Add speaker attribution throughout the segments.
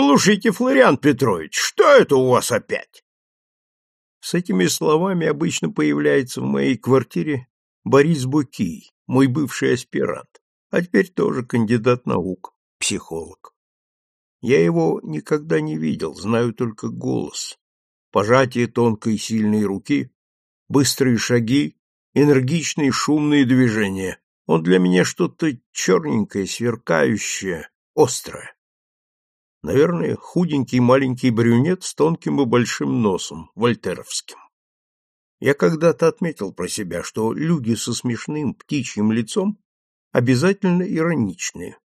Speaker 1: Слушайте, Флориан Петрович, что это у вас опять? С этими словами обычно появляется в моей квартире Борис Букий, мой бывший аспирант, а теперь тоже кандидат наук, психолог. Я его никогда не видел, знаю только голос, пожатие тонкой сильной руки, быстрые шаги, энергичные шумные движения. Он для меня что-то черненькое, сверкающее, острое. Наверное, худенький маленький брюнет с тонким и большим носом, вольтеровским. Я когда-то отметил про себя, что люди со смешным птичьим лицом обязательно ироничные.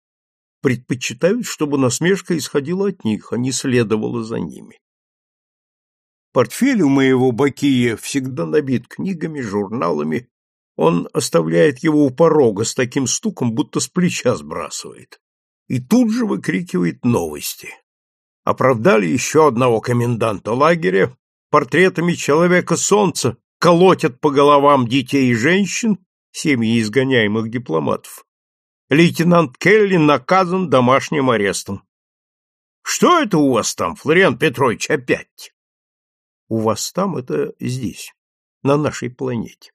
Speaker 1: Предпочитают, чтобы насмешка исходила от них, а не следовала за ними. Портфель у моего Бакия всегда набит книгами, журналами. Он оставляет его у порога с таким стуком, будто с плеча сбрасывает и тут же выкрикивает новости. Оправдали еще одного коменданта лагеря, портретами человека-солнца колотят по головам детей и женщин, семьи изгоняемых дипломатов. Лейтенант Келли наказан домашним арестом. Что это у вас там, Флориан Петрович, опять? У вас там это здесь, на нашей планете.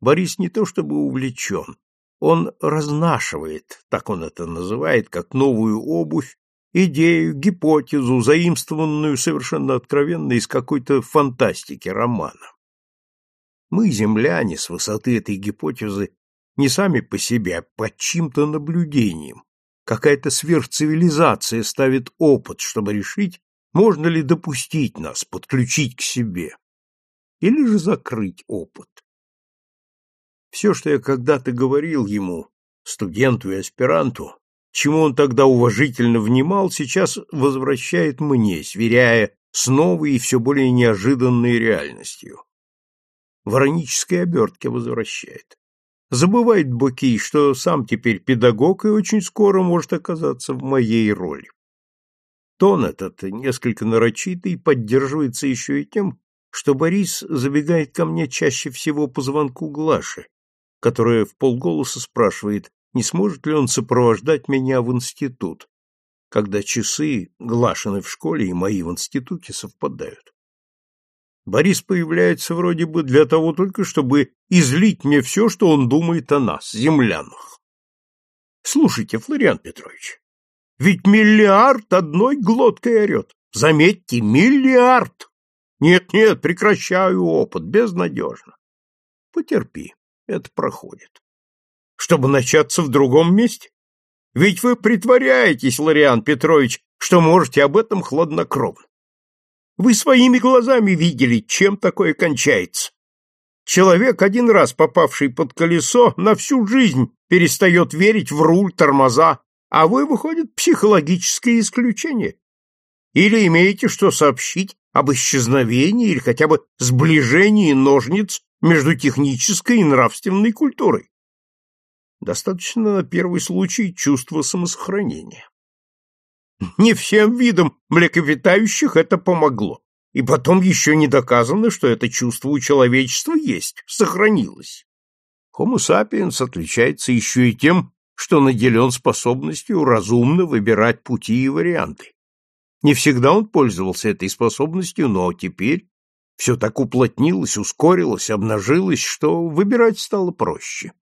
Speaker 1: Борис не то чтобы увлечен, он разнашивает, так он это называет, как новую обувь, идею, гипотезу, заимствованную совершенно откровенно из какой-то фантастики романа. Мы, земляне, с высоты этой гипотезы, не сами по себе, а под чьим-то наблюдением. Какая-то сверхцивилизация ставит опыт, чтобы решить, можно ли допустить нас, подключить к себе. Или же закрыть опыт. Все, что я когда-то говорил ему, студенту и аспиранту, чему он тогда уважительно внимал, сейчас возвращает мне, сверяя с новой и все более неожиданной реальностью. В иронической обертке возвращает. Забывает Боки, что сам теперь педагог и очень скоро может оказаться в моей роли. Тон этот, несколько нарочитый, поддерживается еще и тем, что Борис забегает ко мне чаще всего по звонку Глаши, которая в полголоса спрашивает, не сможет ли он сопровождать меня в институт, когда часы Глашины в школе и мои в институте совпадают. Борис появляется вроде бы для того только, чтобы излить мне все, что он думает о нас, землянах. Слушайте, Флориан Петрович, ведь миллиард одной глоткой орет. Заметьте, миллиард! Нет-нет, прекращаю опыт, безнадежно. Потерпи это проходит. Чтобы начаться в другом месте? Ведь вы притворяетесь, Лариан Петрович, что можете об этом хладнокровно. Вы своими глазами видели, чем такое кончается. Человек, один раз попавший под колесо, на всю жизнь перестает верить в руль, тормоза, а вы, выходит, психологическое исключение. Или имеете что сообщить об исчезновении или хотя бы сближении ножниц между технической и нравственной культурой. Достаточно на первый случай чувства самосохранения. Не всем видам млекопитающих это помогло. И потом еще не доказано, что это чувство у человечества есть, сохранилось. Homo sapiens отличается еще и тем, что наделен способностью разумно выбирать пути и варианты. Не всегда он пользовался этой способностью, но теперь все так уплотнилось, ускорилось, обнажилось, что выбирать стало проще.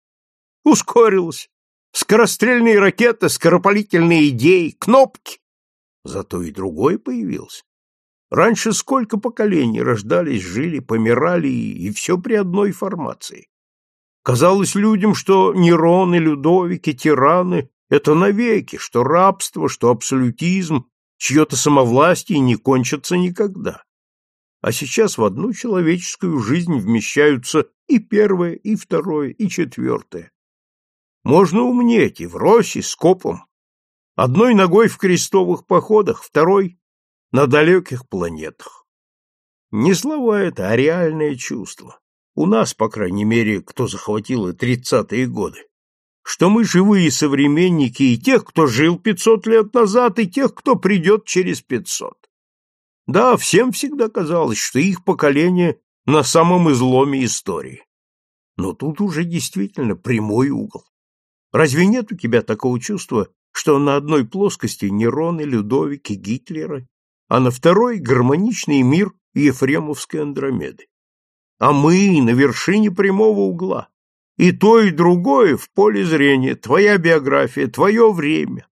Speaker 1: Ускорилось. Скорострельные ракеты, скоропалительные идеи, кнопки. Зато и другой появился. Раньше сколько поколений рождались, жили, помирали, и все при одной формации. Казалось людям, что Нероны, Людовики, тираны — это навеки, что рабство, что абсолютизм, чье-то самовластие не кончатся никогда а сейчас в одну человеческую жизнь вмещаются и первое, и второе, и четвертое. Можно умнеть и в росе, с копом. Одной ногой в крестовых походах, второй — на далеких планетах. Не слова это, а реальное чувство. У нас, по крайней мере, кто захватил тридцатые годы, что мы живые современники и тех, кто жил пятьсот лет назад, и тех, кто придет через пятьсот. Да, всем всегда казалось, что их поколение на самом изломе истории. Но тут уже действительно прямой угол. Разве нет у тебя такого чувства, что на одной плоскости Нероны, Людовики, Гитлеры, а на второй — гармоничный мир Ефремовской Андромеды. А мы на вершине прямого угла. И то, и другое в поле зрения, твоя биография, твое время.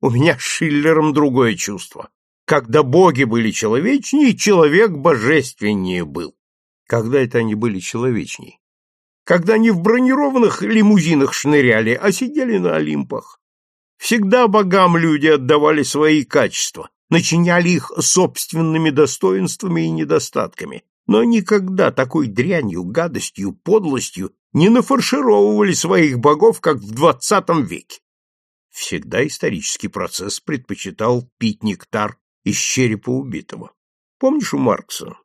Speaker 1: У меня с Шиллером другое чувство. Когда боги были человечнее, человек божественнее был. Когда это они были человечней? Когда не в бронированных лимузинах шныряли, а сидели на Олимпах. Всегда богам люди отдавали свои качества, начиняли их собственными достоинствами и недостатками, но никогда такой дрянью, гадостью, подлостью не нафаршировывали своих богов, как в двадцатом веке. Всегда исторический процесс предпочитал пить нектар из черепа убитого. Помнишь у Маркса?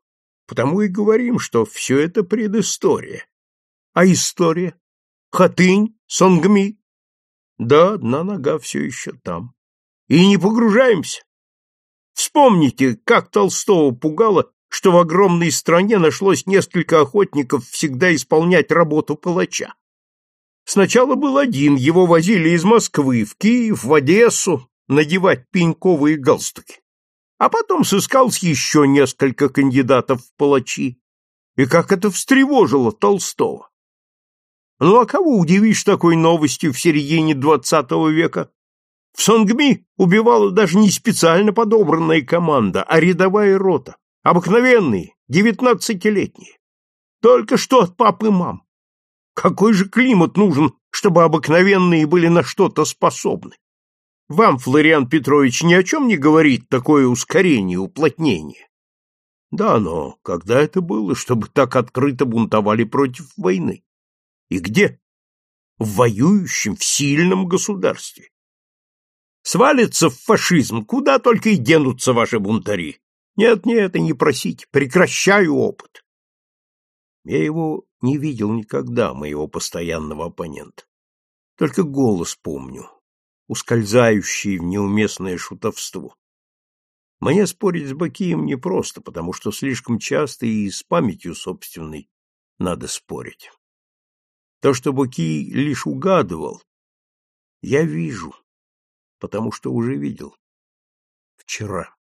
Speaker 1: Потому и говорим, что все это предыстория. А история? Хатынь, Сонгми? Да, одна нога все еще там. И не погружаемся. Вспомните, как Толстого пугало, что в огромной стране нашлось несколько охотников всегда исполнять работу палача. Сначала был один, его возили из Москвы в Киев, в Одессу, надевать пеньковые галстуки. А потом сыскалось еще несколько кандидатов в палачи. И как это встревожило Толстого. Ну а кого удивишь такой новостью в середине двадцатого века? В Сонгми убивала даже не специально подобранная команда, а рядовая рота. Обыкновенные, девятнадцатилетние. Только что от папы и мам. Какой же климат нужен, чтобы обыкновенные были на что-то способны? Вам, Флориан Петрович, ни о чем не говорит такое ускорение, уплотнение. Да, но когда это было, чтобы так открыто бунтовали против войны? И где? В воюющем, в сильном государстве. Свалится в фашизм, куда только и денутся ваши бунтари. Нет-нет, и не просите, прекращаю опыт. Я его не видел никогда, моего постоянного оппонента. Только голос помню, ускользающий в неуместное шутовство. Мне спорить с Бакием непросто, потому что слишком часто и с памятью собственной надо спорить. То, что Баки лишь угадывал, я вижу, потому что уже видел. Вчера.